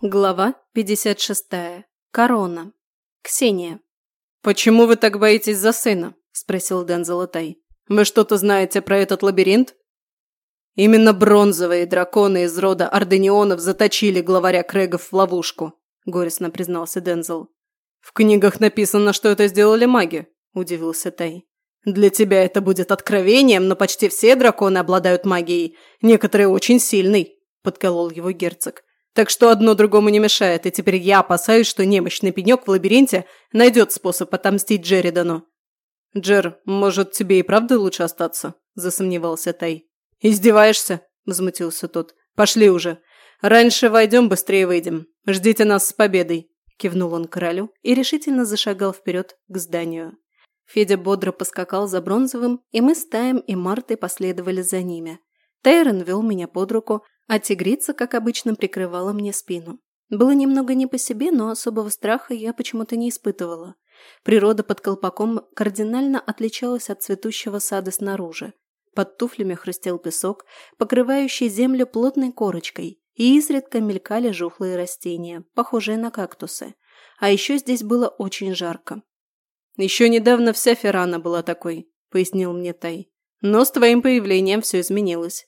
Глава 56. Корона. Ксения. «Почему вы так боитесь за сына?» – спросил Дэн Золотай. «Вы что-то знаете про этот лабиринт?» «Именно бронзовые драконы из рода Орденионов заточили главаря Крэгов в ловушку», – горестно признался Дензел. «В книгах написано, что это сделали маги», – удивился Тай. «Для тебя это будет откровением, но почти все драконы обладают магией, некоторые очень сильной», – подколол его герцог. Так что одно другому не мешает, и теперь я опасаюсь, что немощный пенек в лабиринте найдет способ отомстить Джеридану. «Джер, может, тебе и правда лучше остаться?» – засомневался Тай. «Издеваешься?» – возмутился тот. «Пошли уже. Раньше войдем, быстрее выйдем. Ждите нас с победой!» – кивнул он королю и решительно зашагал вперед к зданию. Федя бодро поскакал за бронзовым, и мы с Таем и Мартой последовали за ними. Тайрон вел меня под руку, а тигрица, как обычно, прикрывала мне спину. Было немного не по себе, но особого страха я почему-то не испытывала. Природа под колпаком кардинально отличалась от цветущего сада снаружи. Под туфлями хрустел песок, покрывающий землю плотной корочкой, и изредка мелькали жухлые растения, похожие на кактусы. А еще здесь было очень жарко. «Еще недавно вся Феррана была такой», — пояснил мне Тай. «Но с твоим появлением все изменилось.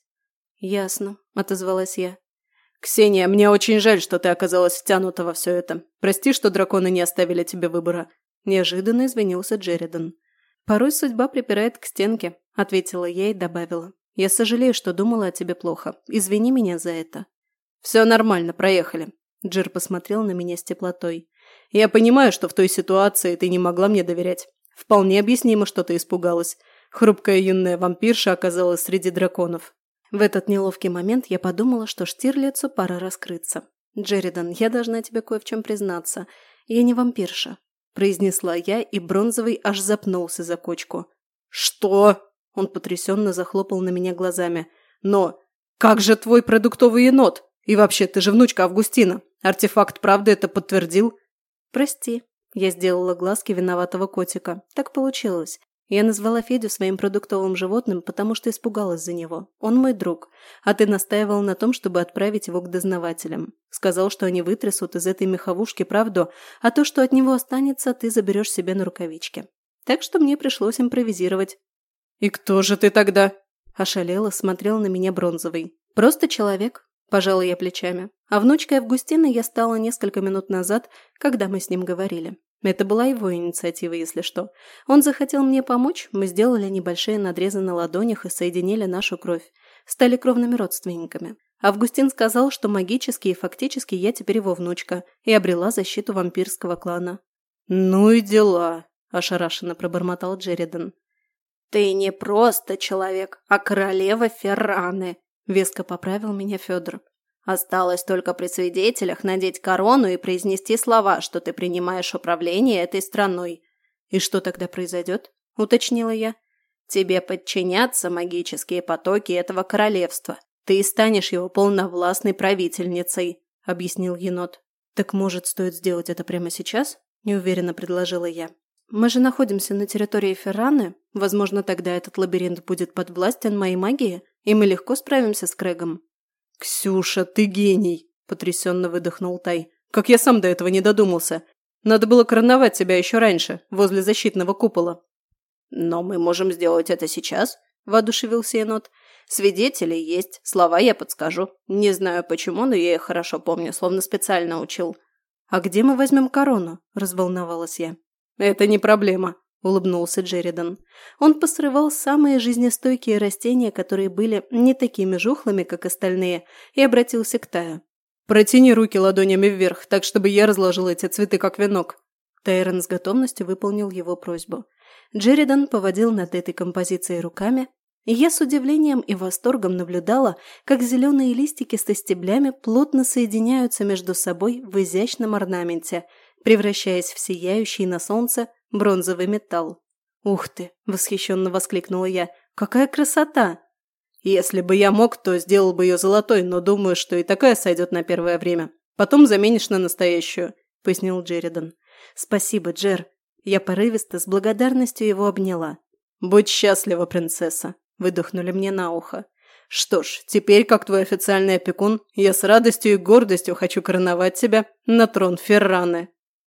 «Ясно», – отозвалась я. «Ксения, мне очень жаль, что ты оказалась втянута во все это. Прости, что драконы не оставили тебе выбора». Неожиданно извинился Джеридан. «Порой судьба припирает к стенке», – ответила я и добавила. «Я сожалею, что думала о тебе плохо. Извини меня за это». «Все нормально, проехали». Джер посмотрел на меня с теплотой. «Я понимаю, что в той ситуации ты не могла мне доверять. Вполне объяснимо, что ты испугалась. Хрупкая юная вампирша оказалась среди драконов. В этот неловкий момент я подумала, что Штирлицу пора раскрыться. «Джеридан, я должна тебе кое в чем признаться. Я не вампирша», – произнесла я, и Бронзовый аж запнулся за кочку. «Что?» – он потрясенно захлопал на меня глазами. «Но как же твой продуктовый енот? И вообще, ты же внучка Августина. Артефакт правды это подтвердил?» «Прости», – я сделала глазки виноватого котика. «Так получилось. Я назвала Федю своим продуктовым животным, потому что испугалась за него. Он мой друг. А ты настаивал на том, чтобы отправить его к дознавателям. Сказал, что они вытрясут из этой меховушки правду, а то, что от него останется, ты заберешь себе на рукавички. Так что мне пришлось импровизировать. «И кто же ты тогда?» Ошалело смотрел на меня бронзовый. «Просто человек», – пожала я плечами. А внучкой Августины я стала несколько минут назад, когда мы с ним говорили. Это была его инициатива, если что. Он захотел мне помочь, мы сделали небольшие надрезы на ладонях и соединили нашу кровь. Стали кровными родственниками. Августин сказал, что магически и фактически я теперь его внучка и обрела защиту вампирского клана. «Ну и дела», – ошарашенно пробормотал Джеридан. «Ты не просто человек, а королева Ферраны», – веско поправил меня Федор. Осталось только при свидетелях надеть корону и произнести слова, что ты принимаешь управление этой страной. И что тогда произойдет? Уточнила я. Тебе подчинятся магические потоки этого королевства. Ты станешь его полновластной правительницей, объяснил енот. Так может, стоит сделать это прямо сейчас? Неуверенно предложила я. Мы же находимся на территории Ферраны. Возможно, тогда этот лабиринт будет подвластен моей магии, и мы легко справимся с Крэгом. «Ксюша, ты гений!» – потрясенно выдохнул Тай. «Как я сам до этого не додумался. Надо было короновать тебя еще раньше, возле защитного купола». «Но мы можем сделать это сейчас», – воодушевился енот. «Свидетели есть, слова я подскажу. Не знаю почему, но я их хорошо помню, словно специально учил». «А где мы возьмем корону?» – разволновалась я. «Это не проблема», – улыбнулся Джеридан. Он посрывал самые жизнестойкие растения, которые были не такими жухлыми, как остальные, и обратился к Таю. «Протяни руки ладонями вверх, так чтобы я разложил эти цветы как венок». Тайрон с готовностью выполнил его просьбу. Джеридан поводил над этой композицией руками, и я с удивлением и восторгом наблюдала, как зеленые листики со стеблями плотно соединяются между собой в изящном орнаменте, превращаясь в сияющий на солнце бронзовый металл. «Ух ты!» – восхищенно воскликнула я. «Какая красота!» «Если бы я мог, то сделал бы ее золотой, но думаю, что и такая сойдет на первое время. Потом заменишь на настоящую», – пояснил Джеридан. «Спасибо, Джер». Я порывисто с благодарностью его обняла. «Будь счастлива, принцесса», – выдохнули мне на ухо. Что ж, теперь, как твой официальный опекун, я с радостью и гордостью хочу короновать тебя на трон Ферраны.